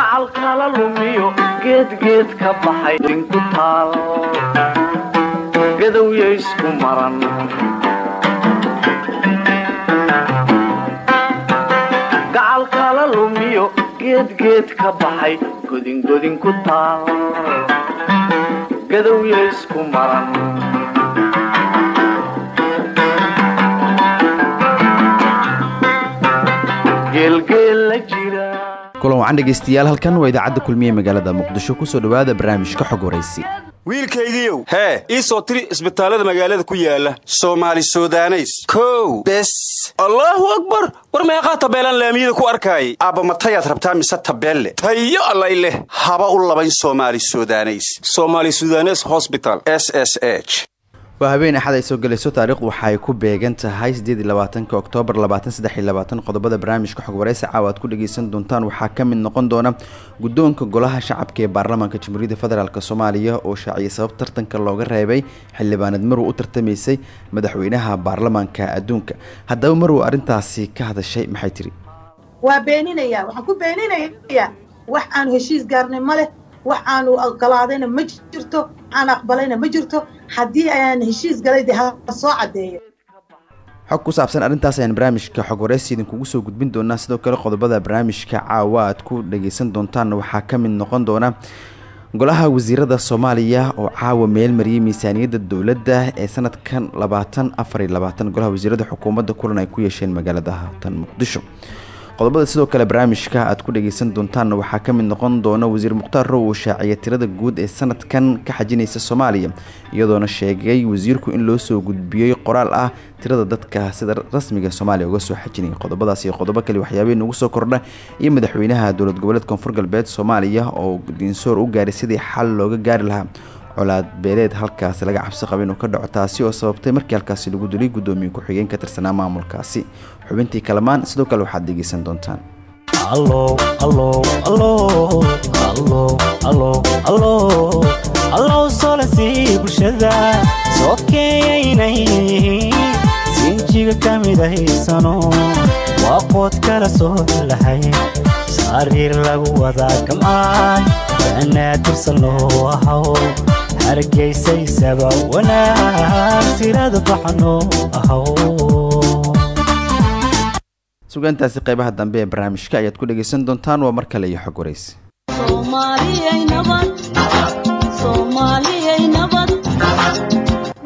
gacalkala lumiyo geedgeed ka baxay dinku taal. Gadowya isku maran. Gacalkala lumiyo geedgeed ka baxay godingodin ku taal. Gadowya isku maran kulan wacan dhegaystayaal halkan waa idaacadda kulmiye magaalada muqdisho. Kusoo dhowaada barnaamijka xog waraysi wiilkaygiiow hee ii soo tiri isbitaallada magaalada ku yaalla soomaali sudaneys. Kow bes. Allaahu akbar! War meeqaa tabeelaan laamiyada ku arkaayay? Aabba matayaad rabtaa mise tabeelle? Tayo allay leh. Haba u labayn soomaali sudaneys. Somaali sudanes hosbital s s h waa habeen axad ay soo gelayso taariikhdu waxa ay ku beegan tahay sideed iyo oktoobar labaatan saddex iyo labaatan qodobada barnaamijka xog waraysi caawa aad ku dhageysan doontaan. Waxaa ka mid noqon doona guddoonka golaha shacabka ee baarlamaanka jamhuuriyadda federaalk soomaaliya oo shaaciyay sabab tartanka looga reebay xildhibaanad marow u tartamaysay madaxweynaha baarlamaanka adduunka. Haddaba marow arrintaasi ka hadashay maxay tiri waa beeninaya waxaan ku beeninayaa wax aanu heshiis gaarnay ma leh wax aanu ogolaadayna ma jirto aan aqbalayna ma jirto. Haddii ayaan heshiis galay dee ha soo caddeeyo. Xog ku saabsan arrintaas ayaan barnaamijka xog waraysi idinkugu soo gudbin doonaa. Sidoo kale qodobada barnaamijka caawa aad ku dhageysan doontaan waxaa ka mid noqon doona golaha wasiirada soomaaliya oo caawa meel mariyay miisaaniyadda dowladda ee sanadkan labaatan afar iyo labaatan. Golaha wasiirada xukuumadda kulan ay ku yeesheen magaalada tan muqdisho qodobada sidoo kale barnaamijka aad ku dhageysan doontaan waxaa ka mid noqon doona wasiir mukhtaar row uu shaaciyay tirada guud ee sanadkan ka xajinaysa soomaaliya iyadoona sheegay wasiirku in loo soo gudbiyey qoraal ah tirada dadka sida rasmiga soomaaliya uga soo xajinaya qodobadaas iyo qodobo kale waxyaabihii nagu soo kordha iyo madaxweynaha dowlad goboleed koonfur galbeed soomaaliya oo diinsoor u gaaray sidii xal looga gaari lahaa colaad beeleed halkaasi laga cabsi qaba inuu ka dhaco taasi oo sababtay markii halkaasi lagu dilay guddoomiye ku-xigeen ka tirsanaa maamulkaasi. Xubintii kalamaan sidoo kale waxaad dhegeysan doontaan. Sinjiga ka midahaysano waa qood kala soo lahay sariir lagu wadaa gamcaan banaadirsan loo ahaw hargaysaysaba wanaag sirada baxano ahaw sugaantaasi qaybaha dambe ee barnaamijka ayaad ku dhageysan doontaan waa mar kale iyo xog waraysi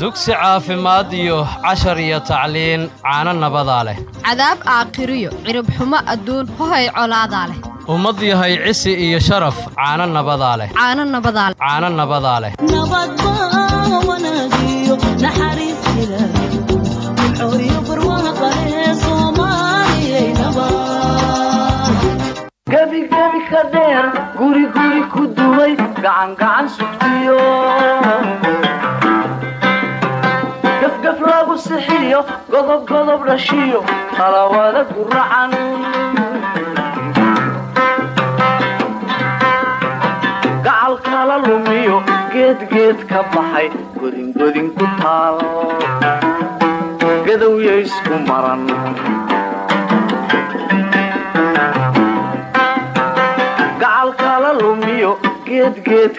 dugsi caafimaad iyo cashar iyo tacliin caano nabadaa leh. Cadaab aakhiriyo ciribxumo adduun hohay colaadaa leh. Ummad yahay cisi iyo sharaf caano nabadaa leh. Caano nabadaa leh. Gebigebi ka dheer guriguri ku duway gacangacan sugtiyo gafgaf lagu sixiyo godobgodob dhashiyo talawada guracan gacal kala lumiyo geedgeed ka baxay godingodin ku taal. Gadowya isku maran. Gacal kala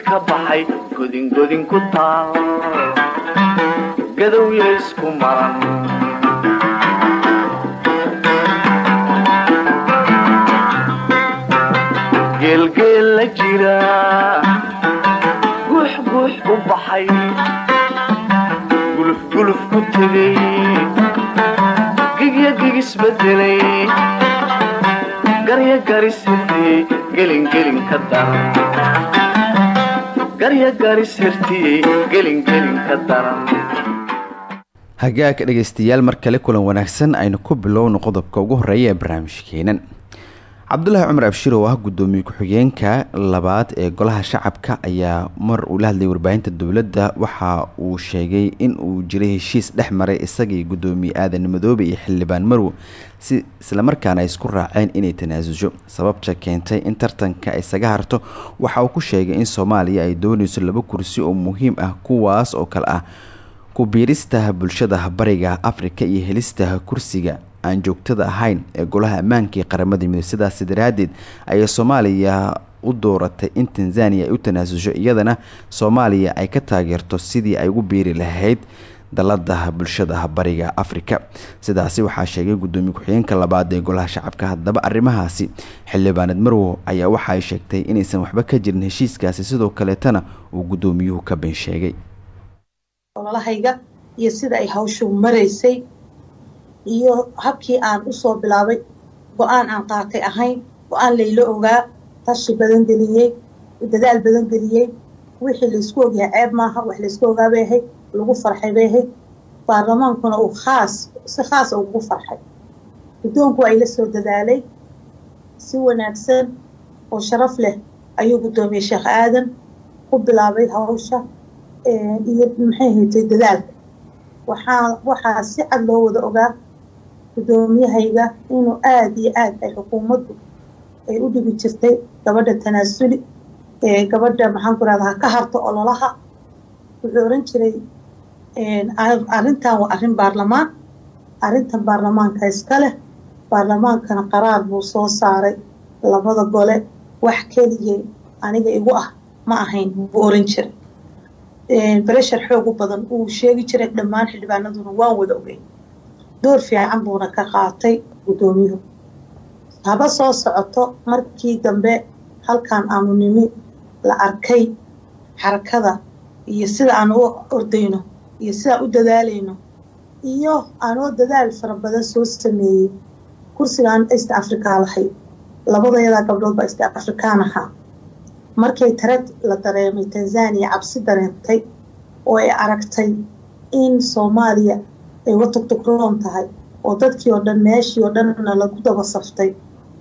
ka baxay godingodin ku taal gadowya isku maran geelgeel la jira guux guux u baxay gulufguluf ku tegay gigya gigisbedelay garya garisirtiyey gelingelin ka daran garya garisirtiyey gelingelin ka daran hagaag dhegaystayaal mar kale kulan wanaagsan aynu ku bilowno qodobka ugu horreeya ee barnaamijkeenan cabdulaahi cumar abshir oo ah guddoomiye ku-xigeenka labaad ee golaha shacabka ayaa mar uu la hadlayay warbaahinta dowladda. Waxa uu sheegay in uu jiray heshiis dhex maray isagii guddoomiye aadan madoobe iyo xildhibaan marow si islamarkaana ay isku raaceen inay tanaasusho sababta keentay in tartanka isaga harto waxa uu ku sheegay in soomaaliya ay doonayso laba kursi oo muhiim ah kuwaas oo kale ah ku biirista bulshada bariga afrika iyo helista kursiga aan joogtada ahayn ee golaha ammaanka qaramada midoobe sidaas daraaddeed ayay soomaaliya u dooratay in tanzaniya ay u tanaasusho iyadana soomaaliya ay ka taageerto sidii ay ugu biiri lahayd dalada bulshada bariga afrika. Sidaasi waxaa sheegay guddoomiye ku-xigeenka labaad ee golaha shacabka. Haddaba arrimahaasi xildhibaaneed marwo ayaa waxa ay sheegtay inaysan waxba ka jirin heshiiskaasi. Sidoo kaleetana uu guddoomiyuhu ka been sheegay ololahayga iyo sida ay hawshu maraysay iyo habkii aan u soo bilaabay go'aan aan qaatay ahayn go'aan layla ogaa tashi badan geliyey dadaal badan geliyey wixii laysku ogyahay ceeb maaha wax laysku ogaa bay ahayd lagu farxay bay ahayd baarlamaankuna uu khaas si khaasa ugu farxay. Guddoonku waa ila soo dadaalay si wanaagsan oo sharaf leh ayuu guddoomiye sheekh aadan ku bilaabay hawsha iyo maxay haytay dadaalka waxaa waxaa si cad loo wada ogaa guddoomiyahayga inuu aada iyo aad ay xukuumaddu ay u dhigi jirtay gabadha tanaasuli gabadha maxaan ku ka harto ololaha. Wuxuu oran jiray arrintan waa arrin baarlamaan. Arrintan baarlamaanka iska leh. Baarlamaankana qaraar buu soo saaray labada gole. Wax keligee aniga igu ah ma ahayn buu oran jiray bereshar xoogu badan uu sheegi jiray dhammaan xildhibaanaduna waan wada ogey door fiican buuna ka qaatay guddoomiyuhu haba soo socoto markii dambe halkan aanu nimi la arkay xarakada iyo sida aan u ordayno iyo sidaan u dadaalayno iyo aanoo dadaal fara badan soo sameeyey. Kursigaan east africa lahayd labadayadaa gabdhood baa east african ahaa markay tared la dareemay tanzania cabsi dareentay oo ay aragtay in soomaaliya ay uga tugtugroon tahay oo dadkii oo dhan meeshii oo dhanna lagu daba saftay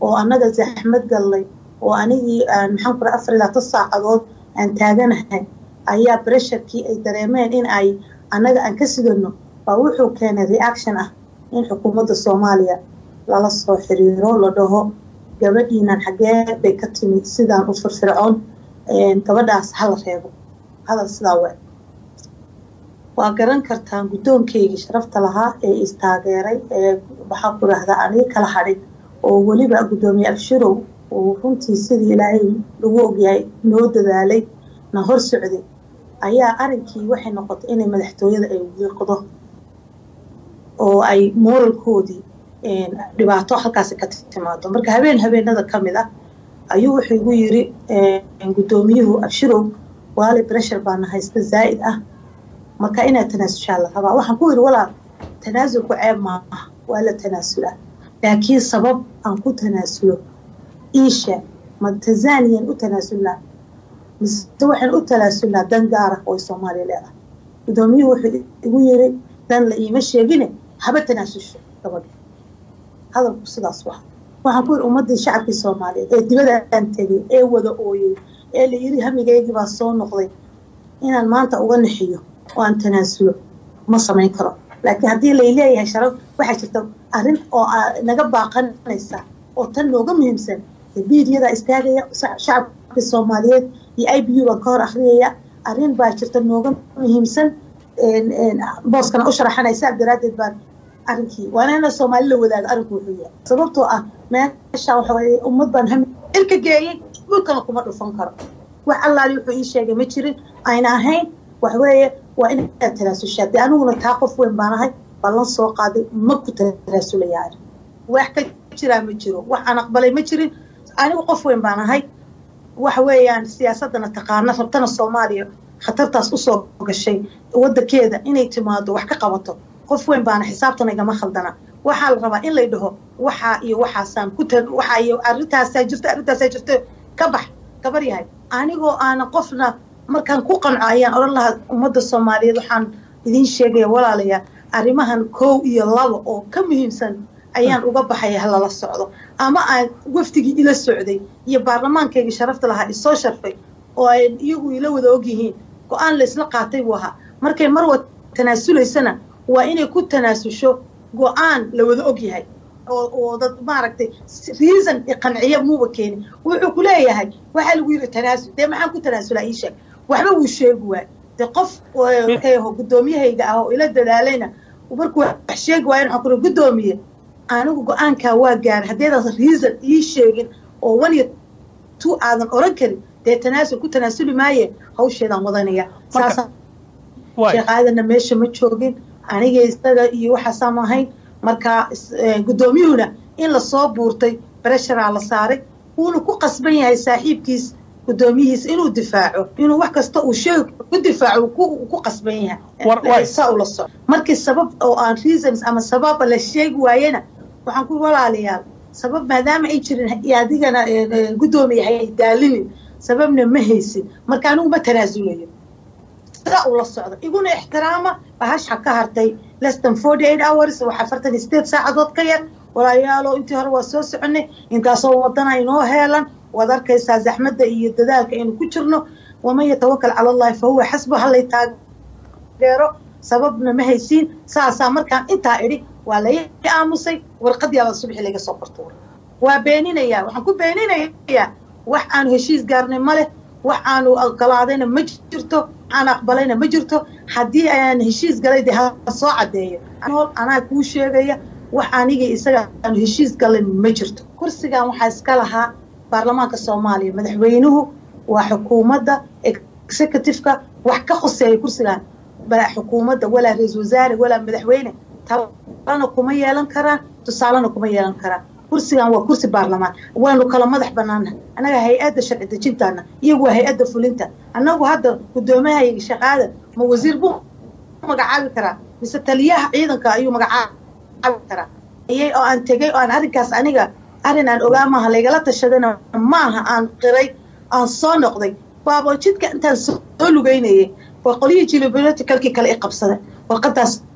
oo annaga zaxmad gallay oo anigii maxaan kura afar ilaa tan saacadood aan taaganahay ayaa bresharkii ay dareemeen in ay annaga aan ka sidano baa wuxuu keenay reaction ah in xukuumadda soomaaliya lala soo xiriiro la dhaho gabadhiinan xaggee bay ka timi sidaan u firfircoon gabadhaas hala reebo. Hadal sidaa we waa garan kartaan guddoonkeygii sharafta lahaa ee istaageeray ee waxaan ku rahdaa aniga kala hadhay oo weliba guddoomiye abshirow uu runtii sidii ilaahay lagu ogyahay noo dadaalay na hor socday. Ayaa arinkii waxay noqotay inay madaxtooyada ay wiiqdo oo ay moralkoodii dhibaato halkaasi ka timaado marka habeen habeenada ka mid ah ayuu wuxuu igu yiri guddoomiyuhu abshirow waali breshar baana haysta zaa'id ah. Marka inaad tanaasushaa la rabaa? Waxaan ku yiri walaal tanaasulku ceeb maaha. Waa la tanaasulaa laakiin sabab aan ku tanaasulo iisha ma tanzaniyan u tanaasulnaa mise waxaan u tanaasulnaa dan gaara oo soomaaliya leedahay? Guddoomiyuhu wuxuu igu yiri dan la iima sheegine haba tanaasusho gabadha hadalku sidaas waa waxaan ku yiri ummadii shacabkii soomaaliyeed ee dibadaan tegay ee wada ooyey ee la yiri hamigeygii baa soo noqday inaan maanta uga nixiyo oo aan tanaasulo. Ma samayn karo. Laakiin haddii layleeyahay sharaf waxaa jirta arrin oo naga baaqanaysa oo tan nooga muhiimsan miidiyada istaagaya shacabkii soomaaliyeed iyo i b u baan ka hor akhriyaya arrin baa jirta nooga muhiimsan booskana u sharaxanaysa daraaddeed baan arrinkii waana soomaali la wadaago arrinku wuxuu yahay. Sababtoo ah meesha waxa waye ummad baan hami ilka geeyey dhulkana kuma dhufan karo. Wax allaali wuxuu ii sheegay ma jirin. Ayna ahayn wax weeye waa inaad tanaasushaa dee aniguna taa qof weyn baan ahay ballan soo qaaday ma ku tanaasulayaa wax ka jiraa ma jiro wax aan aqbalay ma jirin. Anigu qof weyn baan ahay waxa weeyaan siyaasadana taqaana rabtana soomaaliya khatartaas u soo gashay wadankeeda inay timaado wax ka qabato qof weyn baana xisaabtana igama khaldana. Waxaa la rabaa in lay dhaho waxaa iyo waxaasaan ku waxaa iyo arrintaasaa jirta arrintaasaa jirta. Ka bax gabar yahay. Anigoo aanan qofna markaan ku qanco ayaan odhan lahaa ummadda soomaaliyeed waxaan idiin sheegaya walaalayaa. Arrimahan kow iyo laba oo ka muhiimsan ayaan uga baxaya halala socdo. Ama aan wafdigii ila socday iyo baarlamaankaygii sharafta lahaa isoo sharfay oo ay iyagu ila wada ogyihiin go'aan laysla qaatay buu ahaa markay marwa tanaasulaysana waa inay ku tanaasusho go'aan la wada ogyahay oo oo dad maaragtay reason qanciya muuba keenin. Wuxuu ku leeyahay waxaa lagu yidhi tanaasul dee maxaan ku tanaasulaa ii sheeg? Waxba wuu sheegi waay. De qof oo guddoomiyahayga ah oo ila dadaalayna markuu wax sheegi waayo waxaan kuri guddoomiye anigu go'aankaa waa gaaray haddeedan reason ii sheegin oo one iyo two aadan oran karin dee tanaasul ku tanaasuli maaye? Hawsheedaan wadanaya saasa sheekh aadanna meesha ma joogin aniga isaga iyo waxaasaan ahayn marka guddoomiyuhuna in la soo buurtay bresharaa la saaray wuuna ku qasban yahay saaxiibkiis guddoomiyihiis inuu difaaco inuu wax kasta uu sheeg ku difaaco ku qasban yahay. Saa ula soco markii sabab oo aan reasons ama sababa la sheegi waayena waxaan ku walaalayaal sabab maadaama ay jirin adigana guddoomiya hay daalinin sababna ma haysin marka anigu ma tanaasulayo sidaa ula socdo. Iguna ixtiraama bahasha ka hartay less than forty eight hours wax afartan sideed saacadood ka yar. Walaayaalo intii hore waa soo soconay intaasoo wadana inoo heelan. Waad arkaysaa zaxmadda iyo dadaalka aynu ku jirno. Waman yatawakal cala allahi fa huwa xasbu hallay taageero sababna ma haysiin. Saasaa markaan intaa idhi waa la aamusay. Warqadyaaba subxi laga soo qortuuray waa beeninayaa waxaan ku beeninayaa wax aanu heshiis gaarnay ma leh wax aanu ogolaadayna ma jirto aan aqbalayna ma jirto. Haddii ayaan heshiis galay dee ha soo caddeeyo. Anaa kuu sheegaya wax anigii isaga aanu heshiis galin ma jirto. Kursigan waxaa iska lahaa baarlamaanka soomaaliya. Madaxweynuhu waa xukuumadda executiveka wax ka khoseeya kursigan xukuumadda walaa ra'isul wasaare walaa madaxweyne talana kuma yeelan karaan tusaalena kuma yeelan karaan kursigan waa kursi baarlamaan. Waanu kala madax banaana annaga hay'adda sharci dejintaana iyagu waa hay'adda fulinta. Annagu hadda guddoomiyaha shaqaada ma wasiir buu magacaabi karaa. Mise taliyaha ciidanka ayuu magacaabi karaa. Oo aan tegay oo aan arrinkaas aniga arrin aan ogaa maaha laygala tashadana maaha aan qiray aan soo noqday. Waaba jidka intaan soo lugeynayay waa qolyihii geopoliticalkii kale i qabsada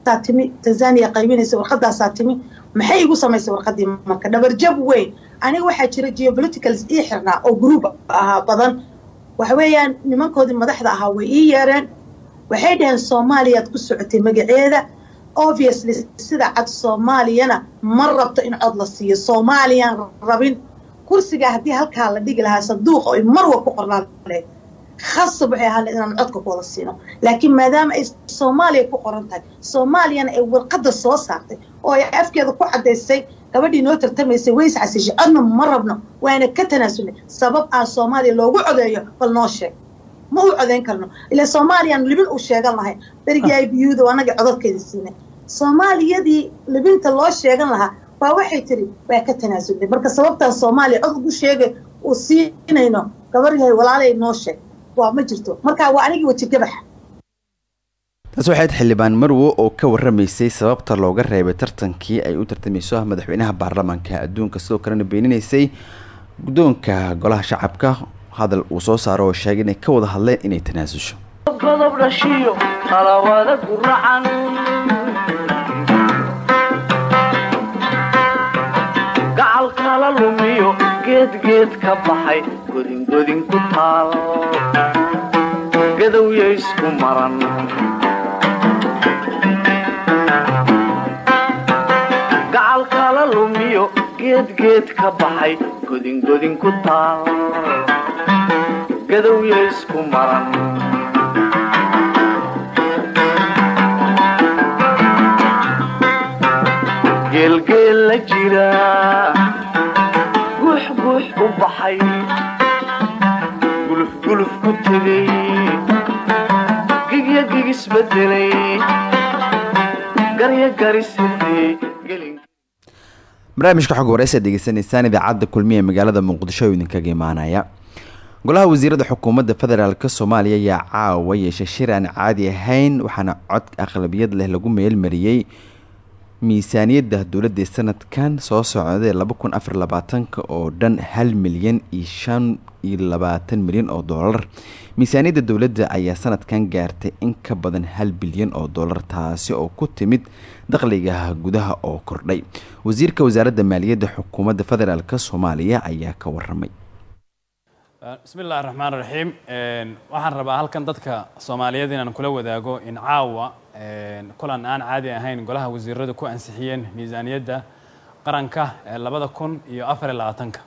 warqadaasaa timi tanzania qaybinaysa warqadaasaa timi maxay igu samaysay warqadii marka? Dhabarjab weyn. Aniga waxaa jira geopoliticals ii xirnaa oo group ahaa badan. Waxa weeyaan nimankoodii madaxda ahaa way ii yeereen waxay dhaheen soomaaliyaad ku socotay magaceeda. Obviously sida cad soomaaliyana ma rabto in cod la siiyo. Soomaaliyaan rabin. Kursigaa haddii halkaa la dhigi lahaa sanduuqa oy marwa ku lahayd khasab waxay ahaan inaan codka ku wada siino. Laakiin maadaama ay soomaaliya ku qoran tahay soomaaliyana ay warqadda soo saartay oo ay afkeeda ku caddaysay gabadhii noo tartamaysay ways casishay codna ma rabno waana ka tanaasulnay sabab aan soomaaliya loogu codeeyo bal noo sheeg. Ma u codeyn karno. Ilaa soomaaliyaan libin uu sheegan lahay. Berigii ay biyuuda annaga codadkeeda siinay. Soomaaliyadii libinta loo sheegan lahaa waa waxay tiri waa ka tanaasulnay marka sababtaan soomaaliya cod ugu sheegay uu siinayno gabar yahay walaalay noo sheeg waa ma jirto. Marka waa anigii weji gabaxa taas waxayd xildhibaan marwo oo ka waramaysay sababta looga reebay tartankii ay u tartamayso madaxweynaha baarlamaanka. Adduunka sidoo kalena beeninaysay guddoonka golaha shacabka. Hadal uu soo saaro oo sheegay inay ka wada hadleen inay tanaasusho godob dhashiyo qalawada guracan gacal kala lumiyo geedgeed ka baxay godingodin ku taal gadowya isku maran gacal kala lumiyo geedgeed ka baxay godingodin ku taal gadowya isku maran geelgeel la jira guux guux u baxay gulufguluf ku tegay barnaamijka xog wareysa degeysanaysaan idaacadda kulmiya ee magaalada muqdisho oo idinkaga imaanaya. Golaha wasiirada xukuumadda federaalk soomaaliya ayaa caawa yeeshay shir aan caadi ahayn waxaana cod aqlabiyad leh lagu meelmariyey miisaaniyadda dowladda sanadkan soo socday laba kun afar oo dhan hal milyan iyo shan iyo labaatan milyan oo doolar miisaaniyadda dowladda ayaa sanadkan gaartay in ka badan hal bilyan oo dollar taasi oo ku timid dakhliga gudaha oo kordhay. Wasiirka wasaaradda maaliyadda xukuumadda federaalk soomaaliya ayaa ka waramay bismi illahi raxmaan waxaan rabaa halkan dadka soomaaliyeed inaan kula wadaago in caawa kulan aan caadi ahayn golaha wasiiradu ku ansixiyeen miisaaniyadda qaranka ee labada kun iyo afar iyo labaatanka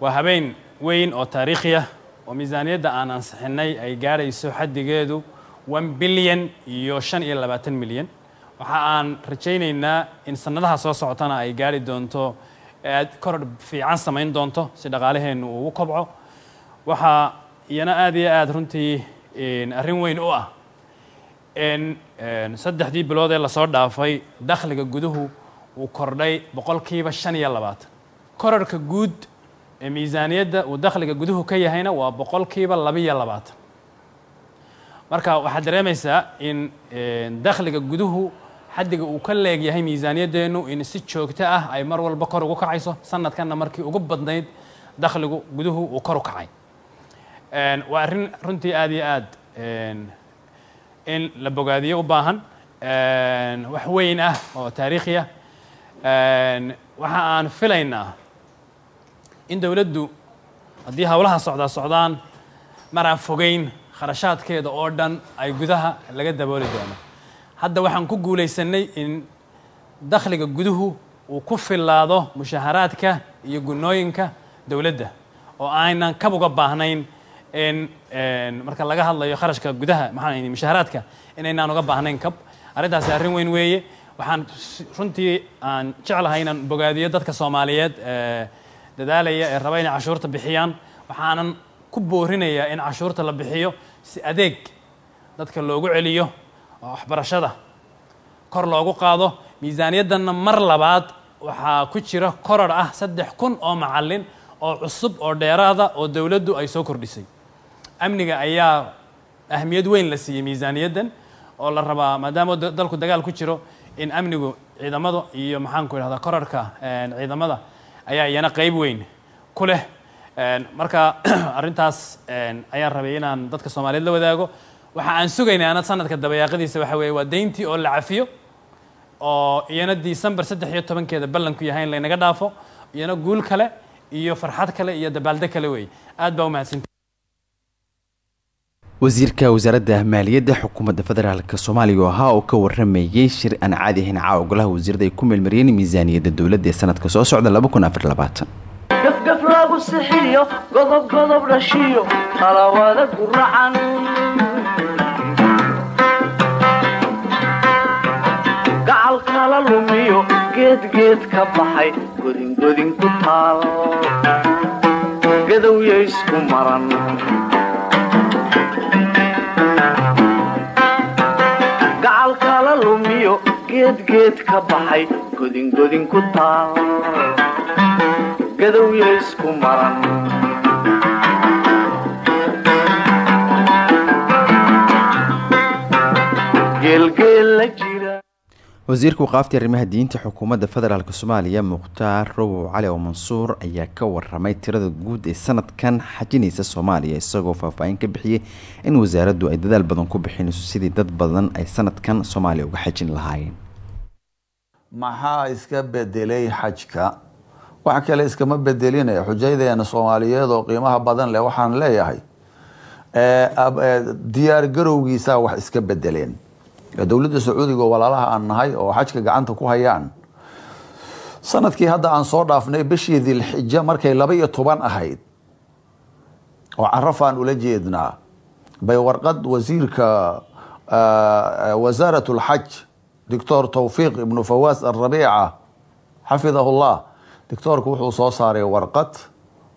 waa habeen weyn oo taariikhiya oo miisaaniyadda aan ansixinay ay gaadhayso xaddigeedu one bilyan iyo shan iyo labaatan milyan waxa aan rajaynaynaa in sanadaha soo socotana ay gaari doonto aad koror fiican samayn doonto si dhaqaalaheennu uu u kobco. Waxaa iyana aad iyo aad runtii arrin weyn u ah in saddexdii bilood ee la soo dhaafay dakhliga guduhu uu kordhay boqolkiiba shan iyo labaatan kororka guud ee miisaaniyadda uu dakhliga guduhu ka yahayna waa boqolkiiba labiyo labaatan marka waxaad dareemaysaa in dakhliga guduhu xaddiga uu ka leegyahay miisaaniyaddeennu in si joogto ah ay mar walba kor ugu kacayso sanadkanna markii ugu badnayd dakhligu guduhu uu kor u kacay. Waa arrin runtii aad iyo aad in la bogaadiyo u baahan wax weyn ah oo taariikhi ah. Waxa aan filaynaa in dowladdu haddii howlaha socdaa socdaan mar aan fogeyn kharashaadkeeda oo dhan ay gudaha laga dabooli doono. Hadda waxaan ku guulaysanay in dakhliga guduhu uu ku filaado mushaharaadka iyo gunooyinka dowladda oo aynan kab uga baahnayn in marka laga hadlayo kharashka gudaha maxaa mushaharaadka inaynaan uga baahnayn kab. Arrintaasi arrin weyn weeye. Waxaan runtii aan jeclahay inaan bogaadiyo dadka soomaaliyeed ee dadaalaya ee raba inay cashuurta bixiyaan. Waxaanan ku boorinayaa in cashuurta la bixiyo si adeeg dadka loogu celiyo oo waxbarashada kor loogu qaado. Miisaaniyaddanna mar labaad waxaa ku jira koror ah saddex kun oo macallin oo cusub oo dheeraada oo dowladdu ay soo kordhisay amniga ayaa ahmiyad weyn la siiyey miisaaniyaddan oo la rabaa maadaama dalku dagaal ku jiro in amnigu ciidamadu iyo maxaanku idhahdaa korarka ciidamada ayaa iyana qeyb weyn ku leh. Marka arrintaas ayaan rabay inaan dadka soomaaliyeed la wadaago. Waxa aan sugaynay ana sanadka dabayaaqadiisa waxa weeye waa deyntii oo la cafiyo oo iyana december saddex iyo tobankeeda ballanku yahay in laynaga dhaafo iyana guul kale iyo farxad kale iyo dabaalde kale weeye. Aad baa umahadsanti wasiirka wasaaradda maaliyadda xukuumadda federaalk soomaaliya oo ahaa oo ka waramayey shir aan caadi ahayn caawa golaha wasiirada ay ku meelmariyeen miisaaniyadda dowladda ee sanadka soo socda gafgaf lagu sixiyo ka baxay godingodin ku taal gadowya isku maran gacal kala lumiyo geedgeed ka baxay godingodin ku taal. Gadowya isku maran. Jira wasiirka waqaafta arrimaha diinta xukuumadda federaalk soomaaliya mukhtaar rowow cali oo mansuur ayaa ka waramay tirada guud ee sanadkan xajinaysa soomaaliya isagoo faahfaahin ka bixiyey in wasaaraddu ay dadaal badan ku bixinayso sidii dad badan ay sanadkan soomaaliya uga xajin lahaayeen. Maxaa iska bedelay xajka? Wax kale iskama bedelinaya xujaydeena soomaaliyeed oo qiimaha badan leh waxaan leeyahay diyaar garowgiisaa wax iska bedeleen dowladda sacuudiga oo walaalaha aan nahay oo xajka gacanta ku hayaan sannadkii hadda aan soo dhaafnay bishii dilxija markay laba iyo toban ahayd oo carafaan ula jeednaa bay warqad wasiirka wasaarat lxaj doctor towfiiq ibnu fawaas alrabiica xafidahullah doctoorku wuxuu soo saaray warqad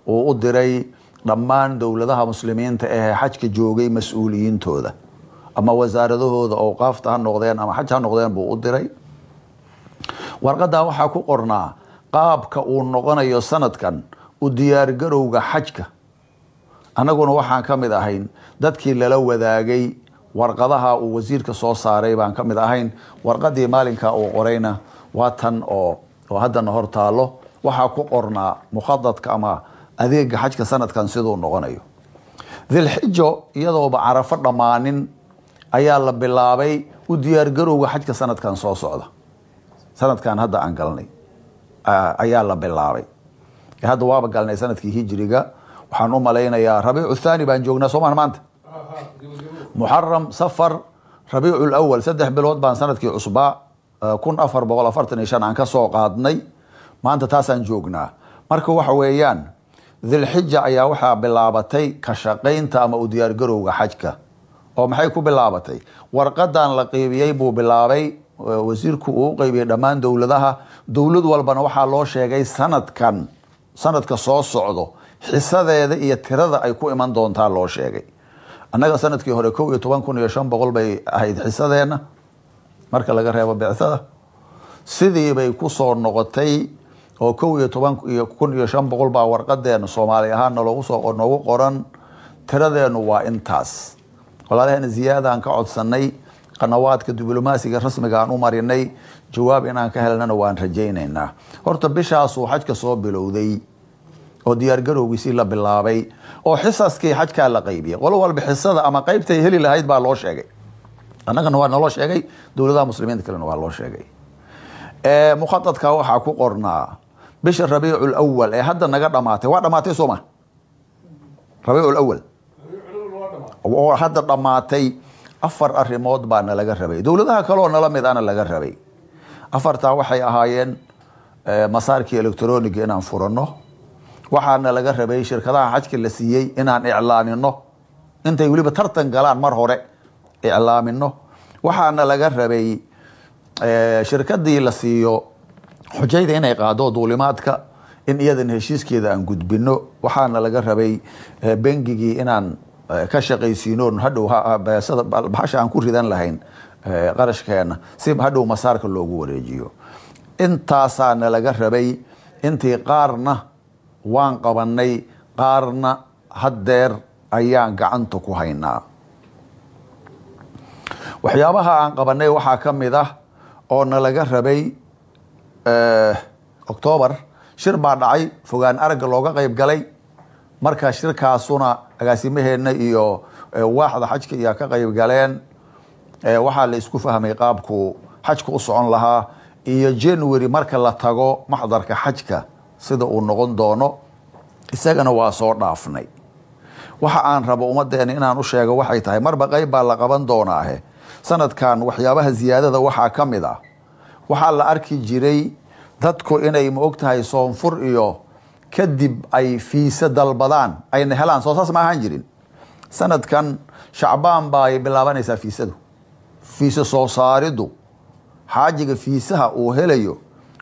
uu u diray dhammaan dowladaha muslimiinta ahee xajka joogay mas'uuliyiintooda ama wasaaradahooda awqaafta ha noqdeen ama xaj ha noqdeen buu u diray. Warqadaa waxaa ku qornaa qaabka uu noqonayo sanadkan u diyaargarowga xajka. Annaguna waxaan ka mid ahayn dadkii lala wadaagay warqadaha uu wasiirka soo saaray baan ka mid ahayn. Warqadii maalinka uu qorayna waa tan oo oo haddana hor taalo waxaa ku qornaa mukhadadka ama adeega xajka sanadkan siduu noqonayo. Dilxijo iyadooba carafo dhammaanin ayaa la bilaabay u diyaargarowga xajka sanadkan soo socda. Sanadkan hadda aan galnay ayaa la bilaabay. Hadda waaba galnay sannadkii hijriga waxaan u malaynayaa rabiicu thani baan joognaa soomaan maanta? Muxaram safar rabiicu lawal saddex bilood baan sannadkii cusbaa kun afar boqol afartan iyo shan aan ka soo qaadnay. Maanta taasaan joognaa. Marka waxa weeyaan dilxija ayaa waxaa bilaabatay ka shaqaynta ama u diyaargarowga xajka oo maxay ku bilaabatay? Warqadan la qeybiyey buu bilaabay wasiirku uu u dhammaan dowladaha. Dowlad walbana waxaa loo sheegay sanadkan sanadka soo socdo xisadeeda iyo tirada ay ku iman doontaa loo sheegay. Annaga sannadkii hore kow iyo toban kun iyo shan boqol bay ahayd xisadeenna marka laga reebo bicsada sidii bay ku soo noqotay oo kow iyo toban iyo kun iyo shan boqol baa warqadeena soomaali ahaana loogu soo noogu qoran. Tiradeenu waa intaas walaalaheena ziyaadaan ka codsanay qanawaadka diblomaasiga rasmiga aan u marinay jawaab inaan ka helnana waan rajaynaynaa. Horta bishaasuu xajka soo bilowday oo diyaargarowgiisii la bilaabay oo xisaskii xajkaa la qaybiyay qolo walba xisada ama qaybtay heli lahayd baa loo sheegay. Annagana waa naloo sheegay dowladaha muslimiinta kalena waa loo sheegay. Mukhadadka waxaa ku qornaa bisha rabiicu lawal ee hadda naga dhamaatay. Waa dhamaatay sooma rabiicu lawal oo hadda dhammaatay afar arrimood baa nalaga rabay. Dowladaha kaleoo nala mid ana laga rabay. Afartaa waxay ahaayeen masaarkii electroniga inaan furano waxaana laga rabay shirkadaha xajka la siiyey inaan iclaamino intay weliba tartan galaan mar hore iclaamino waxaana laga rabay shirkadii la siiyo xujayda inay qaado duulimaadka in iyadan heshiiskeeda aan gudbino waxaana laga rabay bengigii inaan ka shaqaysiino hadhow bahasha aan ku ridan lahayn qarashkeena si hadhow masaarka loogu wareejiyo. Intaasaana laga rabay intii qaarna waan qabanay qaarna haddeer ayaan gacanta ku haynaa. Waxyaabaha aan qabanay waxaa ka mid ah oo na laga rabay octoobar shir baa dhacay fogaan aragga looga qayb galay marka shirkaasuna agaasimaheenna iyo waaxda xajka iyaa ka qayb galeen. Waxaa la isku fahmay qaabku xajka u socon lahaa iyo january marka la tago maxdarka xajka sida uu noqon doono isagana waa soo dhaafnay. Waxa aan rabo ummadeena inaan u sheego waxay tahay marba qayb baa la qaban doonaahe. Sanadkan waxyaabaha ziyaadada waxaa ka mid ah. Waxaa la arki jiray dadku inay ma og tahay soonfur iyo kadib ay fiise dalbadaan ayna helaan soo saas ma ahaan jirin. Sanadkan shacbaan baa ay bilaabanaysaa fiisadu. Fiise soo saaridu xaajiga fiisaha uu helayo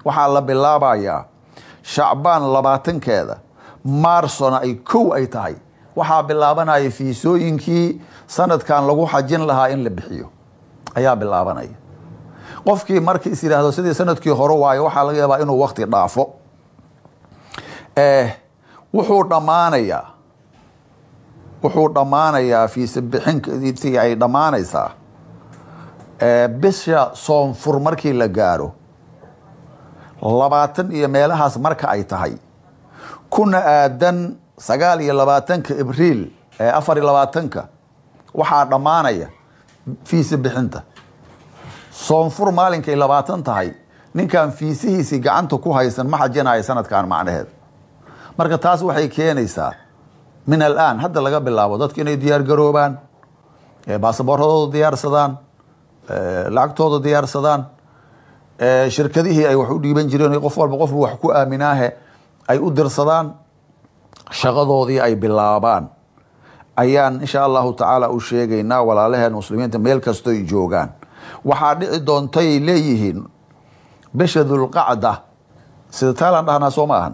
waxaa la bilaabayaa shacbaan labaatankeeda maarsona ay kow ay tahay. Waxaa bilaabanaya fiisooyinkii sanadkan lagu xajin lahaa in la bixiyo. Ayaa bilaabanaya. Qofkii markii is yidhaahdo sidii sannadkii hore waayo waxaa laga yaabaa inuu wakti dhaafo wuxuu dhammaanayaa wuxuu dhammaanayaa fiise bixinsi ay dhammaanaysaa. Bisha soonfur markii la gaaro labaatan iyo meelahaas marka ay tahay. Kuna aadan sagaal iyo labaatanka abriil ee afar iyo labaatanka waxaa dhammaanaya fiise bixinta soonfur maalinkay labaatan tahay ninkan fiisihiisii gacanta ku haysan ma xajinaya sanadkan macnaheed marka taas waxay keenaysaa min alaan hadda laga bilaabo dadku inay diyaar garoobaan baasaboorradooda diyaarsadaan lacagtooda diyaarsadaan shirkadihii ay wax u dhiiban jireen qof walba qofbu wax ku aaminaahe ay u dirsadaan shaqadoodii ay bilaabaan. Ayaan insha allahu tacaala u sheegaynaa walaalaheen muslimiinta meel kastoy joogaan. Waxaa dhici doontay leeyihiin bisha dulqacda sida taalaan dhahnaa soo ma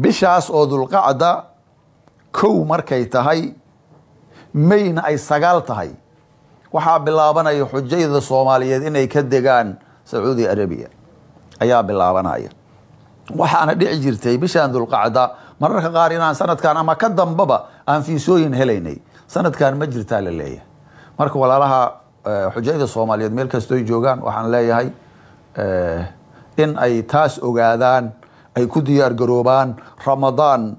bishaas oo dulqacda kow markay tahay mayna ay sagaal tahay. Waxaa bilaabanaya xujayda soomaaliyeed inay ka degaan sacuudi arabiya. Ayaa bilaabanaya. Waxaana dhici jirtay bishaan dulqacda mararka qaar inaan sanadkan ama ka dambaba aan fiisooyin helaynay. Sanadkan ma jirtaa la leeyahay. Marka walaalaha xujayda soomaaliyeed meel kastoy joogaan waxaan leeyahay in ay taas ogaadaan ay ku diyaar garoobaan ramadaan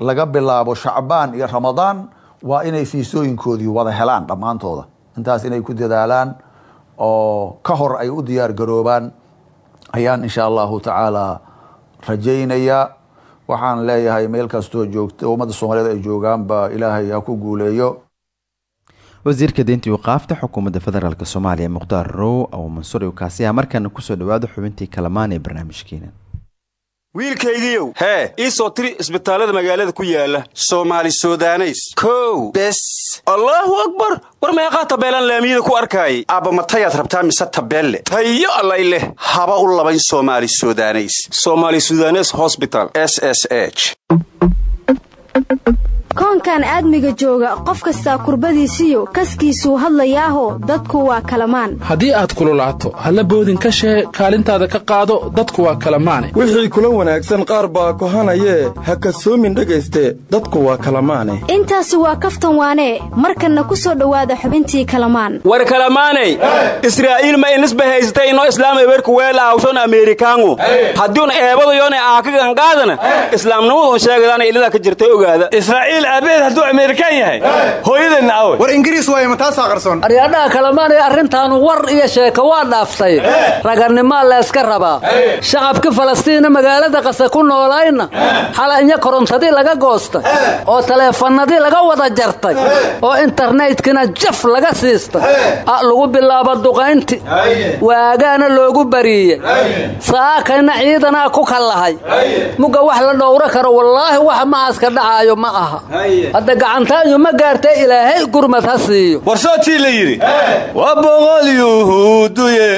laga bilaabo shacbaan iyo ramadaan waa inay fiisooyinkoodii wada helaan dhammaantooda. Intaas inay ku dadaalaan oo ka hor ay u diyaar garoobaan ayaan insha allahu tacaala rajaynayaa. Waxaan leeyahay meel kastoo joogta ummadda soomaaliyeed ay joogaanba ilaahay ha ku guuleeyo. Wasiirka deynta waqaafta xukuumadda federaalk soomaaliya mukhtaar row oo mansuur kaasi ah markaana ku soo dhawaado xubintii kalamaan ee barnaamijkeena wiilkaygiiow hee ii soo tiri isbitaallada magaalada ku yaalla soomaali sudaneys. Kow bes. Allaahu akbar! War meeqaa tabeelaan laamiyada ku arkaayay. Aabba matayaad rabtaa mise tabeelle? Tayo allay leh. Haba u labayn soomaali sudaneys. Somaali sudanes hosbital s s h koonkan aadmiga jooga qof kastaa kurbadiisiyo kaskiisuu hadlayaaho dadku waa kalamaan. Haddii aad kululaato halla boodin ka shee kaalintaada ka qaado dadku waa kalamaane. Wixii kula wanaagsan qaar baa kohanayee ha kasoomin dhegayste dadku waa kalamaane. Intaasi waa kaftan waanee markanna ku soo dhowaada xubintii kalamaan. War kalamaaney israa'iil ma inisba haysatay inoo islaamay werku weel aawshon ameerikaangu. Haddiun eebadayone aakaganqaadana islaamnimadun sheegadaana ilada ka jirtay ogaada israa'iil aabaheed hadduu ameerikaan yahay? Hooyadeenna awe war ingiriis waaye mataasaa qarsoon? Aryadhaha kalamaanay arrintaanu war iyo sheeko waa dhaaftay. Raganimaa layska rabaa. Shacabka falastiina magaalada qase ku noolayna. Xalanya korontadii laga goostay. Oo taleefannadii laga wada jartay. Oo internetkina jaf laga siistay. Lagu bilaabo duqaynti waagaana loogu bariiyey. Saakayna ciidanaa ku kallahay. Mugga wax la dhowro karo wallaahi wax macaska dhacaayo ma aha hadda gacantaanyu ma gaartee ilaahay gurmad ha siiyo. Warsootii la yidhi. Waa boqol yuhuuduye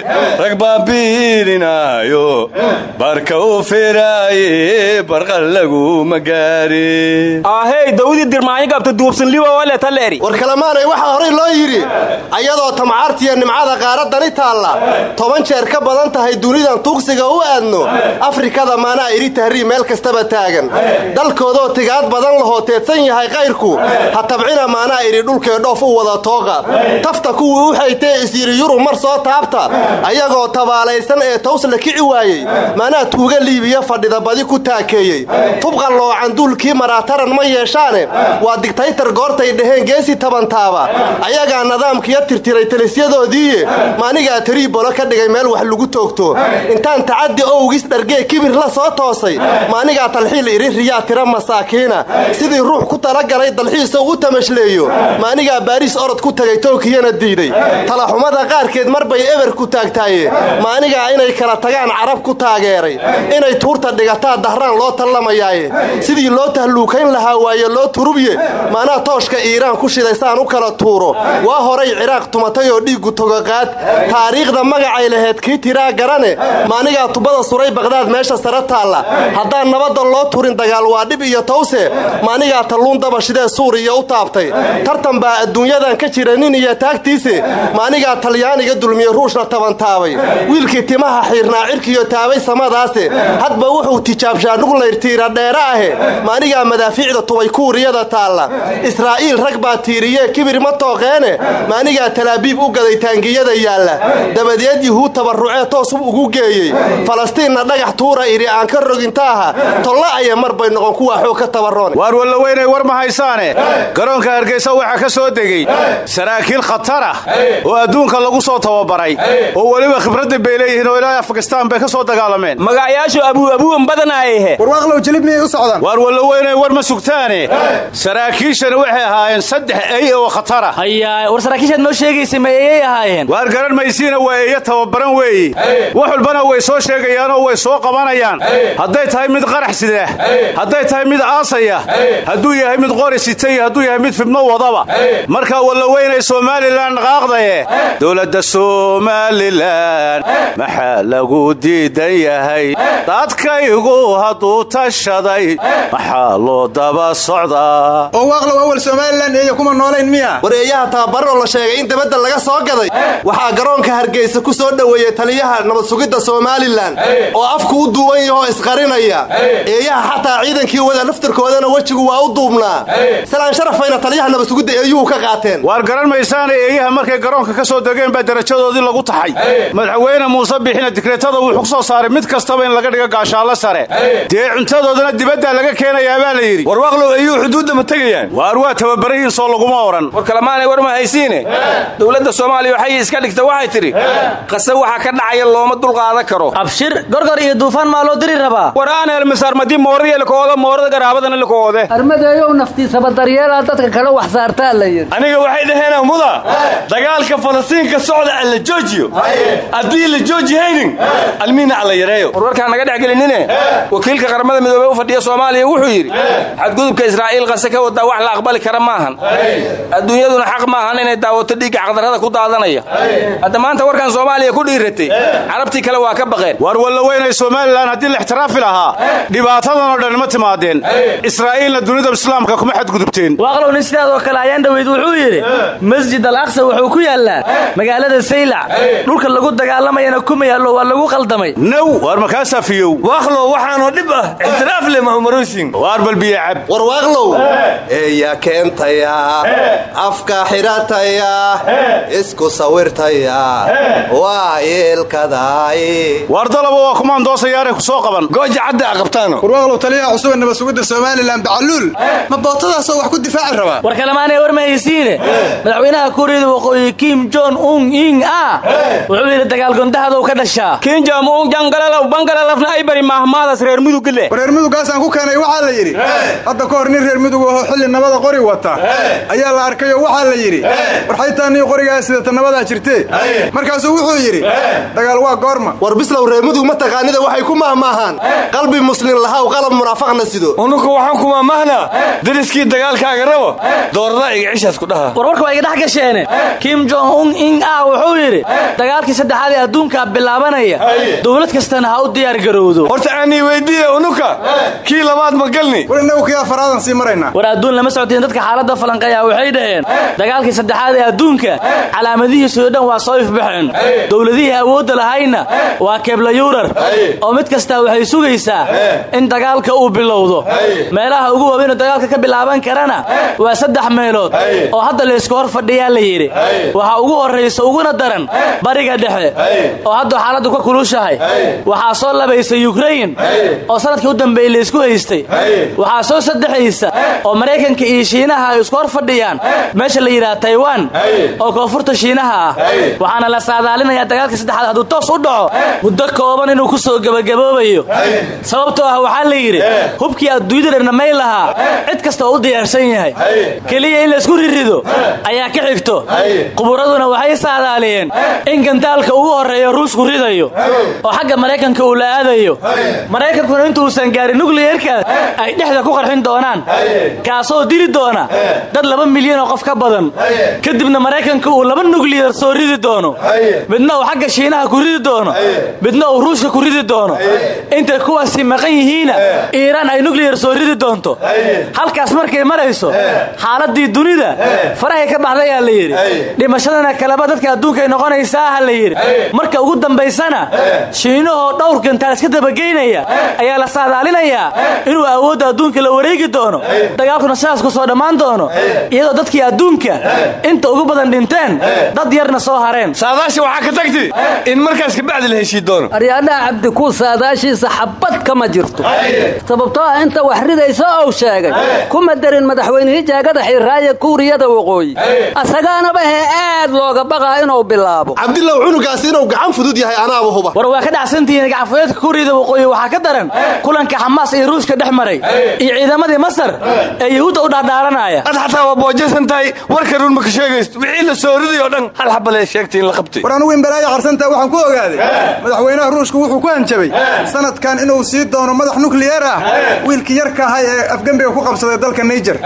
rag baabiirinaayo barka u firaaye barqal laguma gaari. Ahey dawdii dirmaanyo gabta duubsanliwa waletaleeri war kalamaanay waxaa horay loo yidhi ayadoo tamcaartiya nimcada qaaradani taalla toban jeer ka badan tahay dunidan tuugsiga u aadno afrikada maanaa idhi tahrii meel kastaba taagan. Dalkoodoo tigaad badan lahoo teedsan yahay kayrku ha tabcina maanaa idhi dhulkee dhoof u wada tooqa tafta kuwii u xaytee isyidhi yurub mar soo taabta. Ayagoo tabaalaysan ee taws la kici waayey maanaa tuuga liibiya fadhida badi ku taakeeyey. Tubqa loocan duulkii maraataran ma yeeshaane? Waa digtaytar goortay dhaheen geesi tabantaaba. Ayagaa nidaamkiya tirtiray talisyadoodiiye maanigaa tariibolo ka dhigay meel wax lagu toogto. Intaan tacaddi owgis dhargee kibir la soo toosay maanigaa talxiil idhi riyaa tira masaakiina. Sidii ruux ku talagalay dalxiisa u tamashleeyo. Maanigaa baariis orod ku tagay tookiyana diiday. Talaxumada qaarkeed mar bay eber ku taagtaaye. Maanigaa inay kala tagaan carab ku taageeray. Inay tuurta dhigataa dahraan loo tallamayaaye sidii loo tahluukayn lahaa waaye loo turubye. Maanaa tooshka iiraan ku shiday saan u kala tuuro. Waa horay ciraaq tumatay oo dhiiggu togoqaad taariikhda magacay laheyd kii tiraa garane. Maanigaa tubada suray baqhdaad meesha sare taalla. Haddaan nabadda loo turin dagaal waa dhib iyo tawse maanigaa talluun dabashidee suuriya u taabtay. Tartan baa adduunyadan ka jira nin iyo taagtiise maanigaa talyaaniga dulmiye ruushna tabantaabay wiilkii timaha xiirnaa cirkiyo taabay samadaase hadba wuxuu tijaabshaa nuglayr tiira dheere ahe. Maanigaa madaafiicda tubay kuuriyada taalla. Israa'iil rag baa tiiriyee kibir ma tooqeene. Maanigaa talaabiib u gaday taangiyada yaalla. Dabadeed yuhuud tabarrucee toos ugu geeyey. Falastiinna dhagax tuura idhi aan ka rogintaaha tolla aya mar bay noqon kuwaa xoog ka tabarroone wallaweynay war ma haysaane? Garoonka hargeysa waxaa ka soo degey saraakiil khatar ah oo adduunka lagu soo tababaray. Oo weliba khibradda bay leeyihiin oo ilaa afganistaan bay ka soo dagaalameen. Magacyaashu abuuabuuan badanaayehe warwaaqlow jilib miyay u socdaan? Waar wallaweynay war ma sugtaane. Saraakiishana waxay ahaayeen saddex ey oo khatara hayaa war saraakiishaad noo sheegaysa ma eeyay ahaayeen? Waar garan maysiina waa eeyo tababaran weeyi. Wax walbana way soo sheegayaanoo way soo qabanayaan. Hadday tahay mid qarax sida hadday tahay mid aasaya hadduu yahay mid qori sita iyo hadduu yahay mid fidmo wadaba. Markaa wallaweynay somalilan qaaqdaye. Dowladda somalilan maxaa lagu diidan yahay? Dadkaygu hadduu tashaday maxaa loo daba socdaa oo waaqlow awal somalilan eeya kuma noolayn miya. War eeyaha tababaroo la sheegay in dabadda laga soo gaday. Waxaa garoonka hargeysa ku soo dhoweeyey taliyaha nabad sugidda somalilan oo afku u duuban yahoo isqarinaya eeyaha xataa ciidankii wada laftarkoodana wejigu waa u duubnaa salaan sharafayna taliyaha nabasugidda eeyuhu ka qaateen. Waar garan maysaana eeyaha markay garoonka ka soo degeen baa darajadoodii lagu taxay. Madaxweyne muuse bixina dikreetada wuxuu ku soo saaray. Mid kastaba in laga dhigo gaashaallo sare. Dee cuntadoodana dibaddaa laga keenayaa baa la yidhi. Warwaaqlow eeyuu xuduudda ma tegayaan? Waar waa tababarayiin soo laguma odhan war kalemaanay war ma haysiine? Dowladda soomaaliya waxay iska dhigta waxay tidhi qase waxa ka dhacaya looma dulqaadan karo. Abshir gorgor iyo duufaan maa loo diri rabaa? War aan helmisarmadii moorada lakooda moorada garaabadana lakoode armadeeyow naftiisaba daryeelaa? Dadka kale wax saartaa la yidhi. Aniga waxay dhaheen muda. Dagaalka falastiinka socda alla joojiyo. Haddii la joojihaynin almiina alla yareeyo. Warwarkaan naga dhex gelinine wakiilka qaramada midoobey u fadhiya soomaaliya wuxuu yidhi xadgudubka israa'iil qase ka wadaa wax la aqbali kara maahan adduunyaduna xaq maahan inay daawato dhiigga xaqdarrada ku daadanaya. Hadda maanta warkan soomaaliya ku dhiiratay. Carabtii kale waa ka baqeen. Waar walla weynay somalilan haddii la ixtiraafi lahaa dhibaatadan oo dhan ma timaadeen. Israa'iilna dunida islaamka kuma xadgudubteen. Waaqlow nin sidaadoo kale ayaan dhoweyd wuxuu yidhi masjid al aqsa wuxuu ku yaallaa magaalada saylac. Dhulka lagu dagaalamayana kuma yaallo waa lagu qaldamay now waar makaasaa fiyow waaqlow waxaanoo dhib ah. Ixtiraaf le mahumaruusin waar balbiye cab? War waaqlow. Eeya keentaya. Afka xidhataya isku sawirtaya. Waa yeelkadaay waar dalaba waa kumaandoosayaanay ku soo qaban. Gooja cadda a qabtaano. Warwaaqlow taliyaha cusub ee nabasugidda somalilan bacaluul ma bootadaasoo wax ku difaaci rabaa war kalemaanay war ma haysiine madaxweynaha kuuriyada waqooyi kim jon un ing a wuxuu yidhi dagaalgondahadow ka dhashaa. Kinjam un jangalalaw bangalalafna ay bari mahmaadas reer mudugile reer mudugaasaan ku keenay waxaa la yidhi hadda ka hor nin reer mudug ahoo xilli nabada qori wata ayaa la arkayoo waxaa la yidhi war xaytaa nii qorigaa sidata nabadaa jirtee markaasuu wuxuu yidhi dagaal waa goorma. War bislow reer mudug ma taqaanida waxay ku mahmaahaan qalbi muslim lahaw qalab munaafaqna sido. Unuku waxaan ku mahmahnaa dariskii dagaalkaaga rabo doorada iga cishaas ku dhaha. Warwarka waa iga dhex gasheene. Kim jong un ing a wuxuu yidhi dagaalkii saddexaad ee adduunkaa bilaabanaya dowlad kastana ha u diyaar garowdo. Horta aanii weydiiye unuka. Kii labaad ma galni. War innagu kii afaraadan sii maraynaa war adduun lama socotiin dadka xaaladda falanqeeya waxay dhaheen dagaalkii saddexaad ee adduunka calaamadihiisoo dhan waa soo ifbaxeen. Dowladihii awoodda lahayna waa kebla yuurar oo mid kastaa waxay sugaysaa in dagaalka uu bilowdo. Meelaha ugu waaweynoo dagaalka ka bilaaban karana waa saddex meelood. Oo hadda laysku hor fadhiyaa la yidhi. Waxaa ugu horraysa uguna daran bariga dhexe. Oo hadda xaaladdu ka kulushahay. Waxaa soo labaysa yukrain oo sannadkii u dambeeyey laysku haystay. Waxaa soo saddexaysa oo maraykanka iyo shiinaha ay isku hor fadhiyaan meesha la yidhaha taiwan. Oo koonfurta shiinaha ah. Waxaana la saadaalinayaa dagaalka saddexaad hadduu toos u dhaco. Muddo kooban inuu ku soo gebagaboobayo sababtoo ah waxaa la yidhi hubkii adduunyada dharnamay lahaa cid kasta oo u diyaarsan yahay. Keliya in laysku rirido ayaa ka xigto. Quburaduna waxay saadaaliyeen in gantaalka ugu horreeyo ruushku ridayo oo xagga maraykanka uu la aadayo. Maraykankuna intuusan gaarin nukliyerkaas ay dhexda ku qarxin doonaan. Kaasoo dili doona dad laba milyan oo qof ka badan. Kadibna maraykanka uu laba nukliyar soo ridi doono. Midna uu xagga shiinaha ku ridi doono. Midna uu ruushka ku ridi doono. Intay kuwaasi maqan yihiinna iiraan ay nukliyar soo ridi doonto halkaas markay marayso xaaladii dunida farahay ka baxdayaa la yidhi. Dhimashadana kaleba dadka adduunkay noqonaysaa ha la yidhi. Marka ugu dambaysana shiinahoo dhowr gantaal iska dabageynaya ayaa la saadaalinayaa inuu awoodda adduunka la wareegi doono. Dagaalkuna sidaas ku soo dhammaan doono. Iyadoo dadkii adduunka inta ugu badan dhinteen dad yarna soo hareen. Saadaasha waxaa ka tagti in markaas kabacdi la heshii doono. Aryaadhaha cabdikuu saadaashiisa xabad kama jirto. Sababtoo ah inta wax ridaysa ou sheegay kuma darin madaxweynihii jaagada xiiraaye kuuriyada waqooyi. Asagaanaba hee aad looga baqaa inuu bilaabo. Cabdilow cunugaasi inuu gacan fudud yahay anaaba huba. War waa ka dhacsantihiin gacanfudeedka kuuriyada waqooyi waxaa ka daran kulanka xamaas iyo ruushka dhex maray. Iyo ciidamadii masar ee yuhuudda u dhaadhaaranaya ad xataa waa boojaysan tahay warka run ma ka sheegaysto. Wixii la soo riday oo dhan hal xabalee sheegtay in la qabtay. War anugu in balaayo qarsantaa waxaan ku ogaaday madaxweynaha ruushku wuxuu ku hanjabay sanadkan inuu sii doono madax nukliyeer ah. Wiilkii yarka ahay ee afgembiga ku qabsaday dalka naijer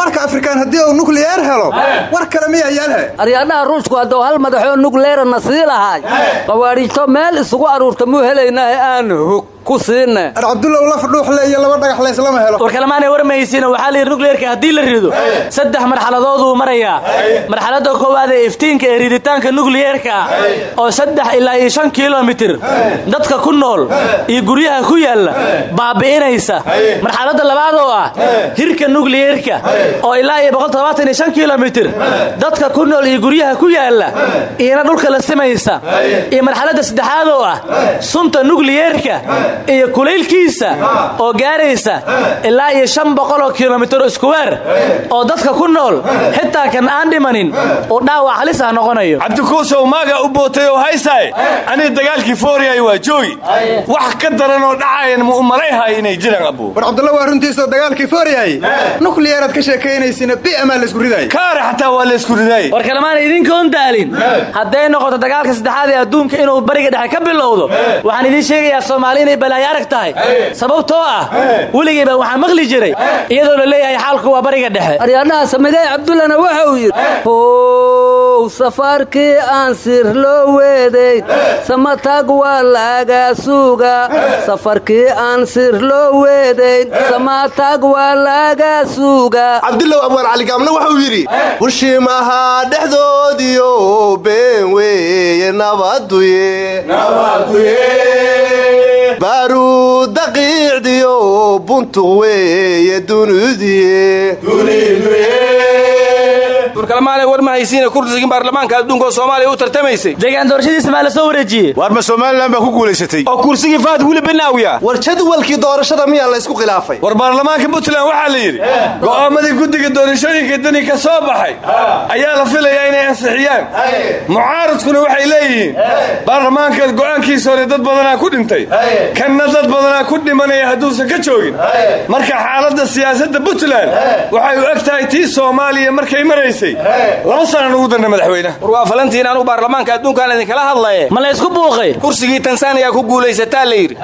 marka afrikaan haddii uu nukliyeer helo war kale miyaa yaalhe aryaadhaha ruushku hadduu hal madaxoo nukleerana sii lahaay qawaadhiijto meel isugu aruurta muu helaynaahe aan hog ku siine ar cabdullow laf dhuuxle iyo laba dhagax layslama helo. War kalemaanay war mahaysiina waxaa la yidhi nukleerka haddii la rido saddex marxaladooduu marayaa. Marxaladda koowaad ee iftiinka ee riditaanka nukliyeerka oo saddex ilaa iyo shan kilomitir dadka ku nool iyo guryaha ku yaalla baabi'inaysa. Marxaladda labaad oo ah hirka nukliyeerka oo ilaa iyo boqoltodobaataniyo kilomitir dadka ku nool iyo guryaha ku yaalla iyana dhulka la simaysa. Iyo marxaladda saddexaad oo ah sunta nukliyeerka iyo kulaylkiisa oo gaaraysa ilaa iyo shan boqoloo kilomitir iskuweer oo dadka ku nool xitaa kan aan dhimanin uu dhaawac halis ah noqonayo. Cabdikuusow maaga u bootay oo haysaay? Aniga dagaalkii fooriyay waa joogi wax ka daran oo dhacayan ma u malayhay inay jiraan abuu? War cabdulla waa runtiisoo dagaalkii fooryahay nukliyeeraad ka sheekaynaysina bi'amaa laysku ridaay kaare xataa waa laysku ridaay war kalemaana idinkoon daalin. Hadday noqoto dagaalka saddexaad ee adduunka inuu bariga dhexe ka bilowdo waxaan idiin sheegayaa soomaali inay balaayo arag tahay sababtoo ah weligayba waxaan maqli jiray. Iyadoo la leeyahay xaalku waa bariga dhexe. Aryaadhaha samidey cabdullana waxa uu yidhi how safaarkii aan sir loo weedayn samatag waa laga suuga. Safarkii aan sir loo weedayn samatag waa laga suuga. Cabdullow abwaan caligaamna wuxuu yidhi bushimaha dhexdoodiyo been weeye nabaduye baaruud daqiicdiyo buntuq weeye dunidiye warkalamaanay war ma haysiina kursigii baarlamaanka adduunka oo soomaaliya u tartamaysay. Deegaan doorashadiisa maa la soo wareejiyey. Waar ma somalilan baa ku guulaysatay? Oo kursigii faad weli banaawiya war jadwalkii doorashada miyaa laysku khilaafay? War baarlamaanka puntland waxaa la yidhi go'aamadii guddiga doorashooyinka dani ka soo baxay ayaa la filayaa inay ansixiyaan. Mucaaradkuna waxay leeyihiin baarlamaanka go'aankiisa hore dad badanaa ku dhintay kanna dad badanaa ku dhimanaya hadduusan ka joogin. Marka xaaladda siyaasadda puntland waxay u eg tahay tii soomaaliya markay maraysay laba sanan ugu darna madaxweyne. War waa falantiin anugu baarlamaanka adduunkaan idinkala hadlaye. Ma la ysku buuqay? Kursigii tansaaniya ku guulaysataa la yidhi.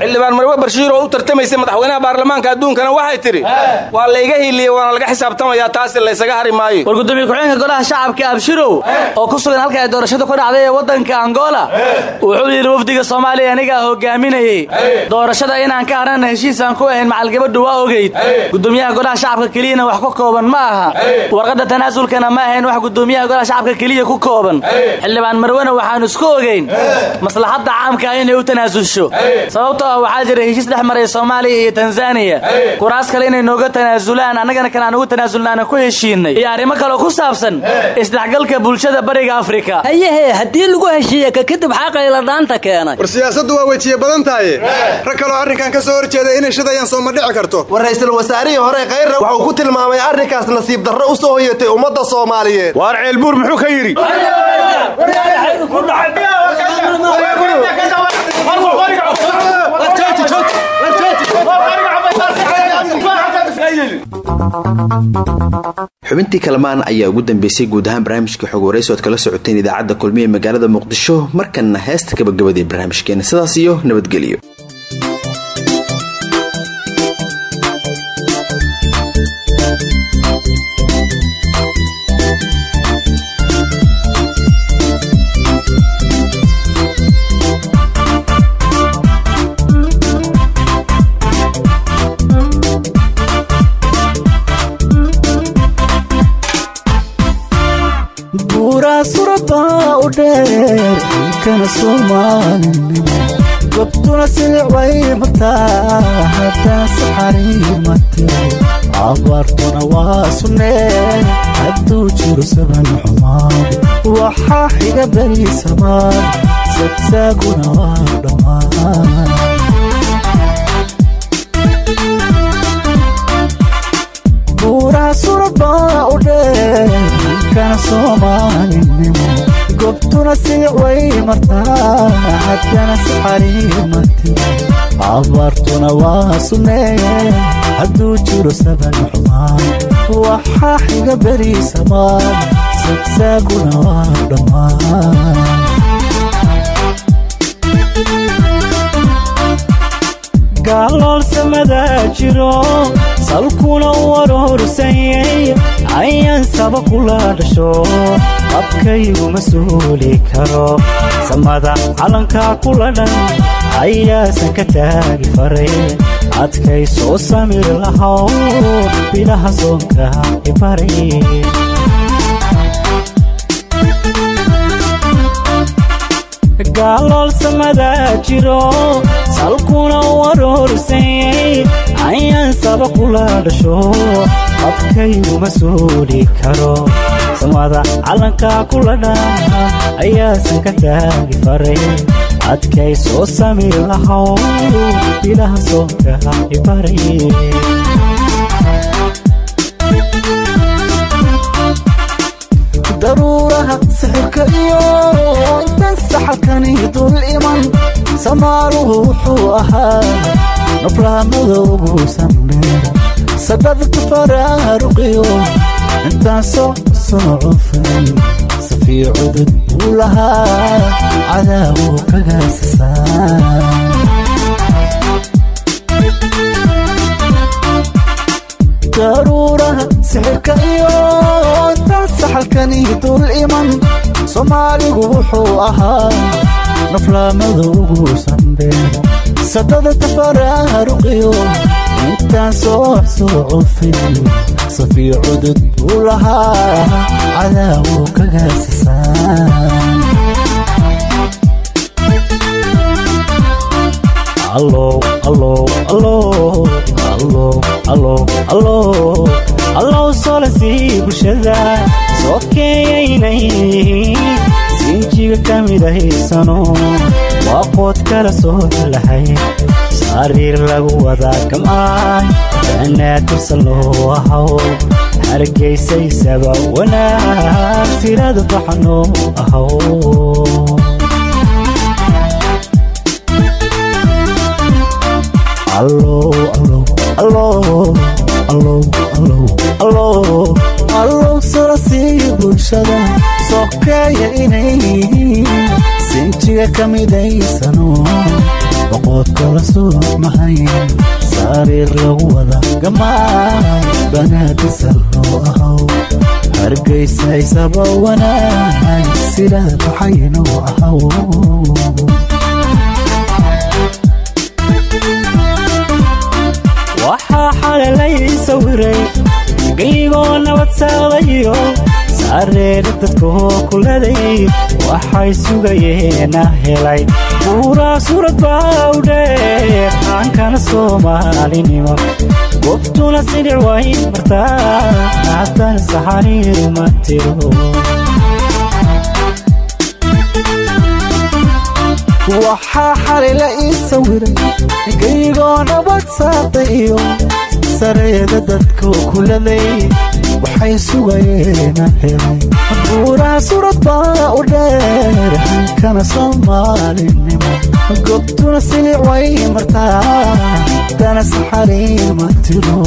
Xildhibaan marwe barshiir oo u tartamaysay madaxweynaha baarlamaanka adduunkana waxay tidhi waa layga hiiliyey waana laga xisaabtamayaa taasi laysaga hari maayo. War gudoomiye ku-xigeenka golaha shacabka abshirow oo ku sugan halka ay doorashadu ku dhacday ee waddanka angola wuxuu yidhi wafdiga soomaaliya anigaa hogaaminayey doorashada inaan ka harana heshiisaan ku ahayn macal gabadhu waa ogeyd. Gudoomiyaha golaha shacabka keliyana wax ku kooban ma aha. Warqadda tanaasulkana ma ahayn wax gudoomiyaha golaha shacabka keliya ku kooban. Xildhibaan marwena waxaan isku ogeyn. Maslaxadda caamka ah inay u tanaasulsho sababtoo ah waxaa jira heshiis dhex maray soomaaliya iyo tanzaniya kuraas kale inay nooga tanaasulaan annagana kan aan ugu tanaasulnaana ku heshiinay. Iyo arrimo kaloo ku saabsan isdhexgalka bulshada bariga afrika. Hayehe haddii lagu heshiiye ka kadib xaqayla dhaanta keenay. War siyaasaddu waa wejiye badan tahaye rag kaloo arrinkan ka soo horjeeda inay shidayaan soo ma dhici karto. War ra'iisul wasaarihii hore kayrra wuxuu ku tilmaamay arrinkaas nasiib darro u soo hoyatay ummadda soomaaliyeed. Waar ceelbuur muxuu ka yidhi? Xubintii kalamaan ayaa ugu dambeysay guud ahaan barnaamijka xog waraysi ood kala socoteen idaacadda kulmiye magaalada muqdisho markanna heesta gabagabadii barnaamijkeena. Sidaas iyo nabadgelyo gobtuna silicway mataa haddana saxariimate abaartuna waa sunnee hadduu jiro saban xumaad waxaa xiga beri samaan sagsaaguna waa dhammaan. Buuraa surabaa u dheer kana soomaalinimo gobtuna siicway martaa haddana saxariimate abaartuna waa sunnee hadduu jiro saban xumaan. Waxaa xiga beri samaan sagsaaguna waa dhammaan. Gaalool samadaa jiro salkuna warorsanyay ayaan saba kula dhasho abkaygu ma suuli karo samada calankaa kula dhan ayaasan ka taagi faray adkay soo samir lahow bilaha soonka ibari gaalool samadaa jiro salkuna warorsanyay ayaan saba kula dhasho qabkayguma suuli karo samada calankaa kula dhaa ayaasan ka taagi faray adkay soo samir lahow bilaha soonka ibari daruuraha sixirka iyo intan saxalkani dul iman samaaruhu wuxuu ahaa naflamadoogu sandheer sadadka faraaruqiyo intaan soo soo cufan safii cudud buu lahaa cadaabu kagaasisaa daruuraha sixirka iyo intaan saxalkani dul iman soomaaligu wuxuu ahaa naflamadoogu sandheer sadada tafaraaruqiyo intaan soo soo cufin safii cudud buu lahaa cadaabu kagaasisaa allow allow allow allow allow allow allow solasii bulshada sokeeyaynay sinjiga ka midahaysano waa qood kala soo lahay sariir lagu wadaa gam'aan banaadirsa loo ahaw hargaysaysaba wanaag sirada sokeeya inay sinjiga ka midaysano boqod kala soo mahayn sariir lagu wada gamaay banaadisa loo ahaw hargaysaysaba wanaag sida baxaynoo ahaw waxaa xalalay sawiray gaygoo nabad saadayo saareera dadkoo kuladay waxay sugayeena helay buuraa suurad baa u dheer aankana soomaalinimo gobtuna sidhic way martaa haddana saxariir ma tiro. Waxaa xalila ii sawiray gaygoo nabad saada iyo sareeda dadka kuladay waxay sugayeena helay buuraha surad baa u dheer hankana soomaalinimo. Gobtuna silic way martaa dana saxariir ma tiro.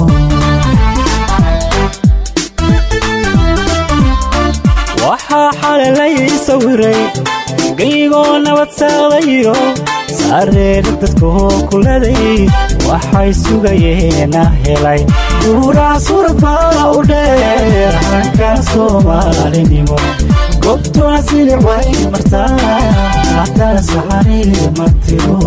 Waxaa xalalay sawiray gaygoo nabad saadayo saareera dadkoo kuladay waxay sugayeena helay baa u dheer hankana soomaalinimo gobtuna silic way martaa haddana saxariir ma tiro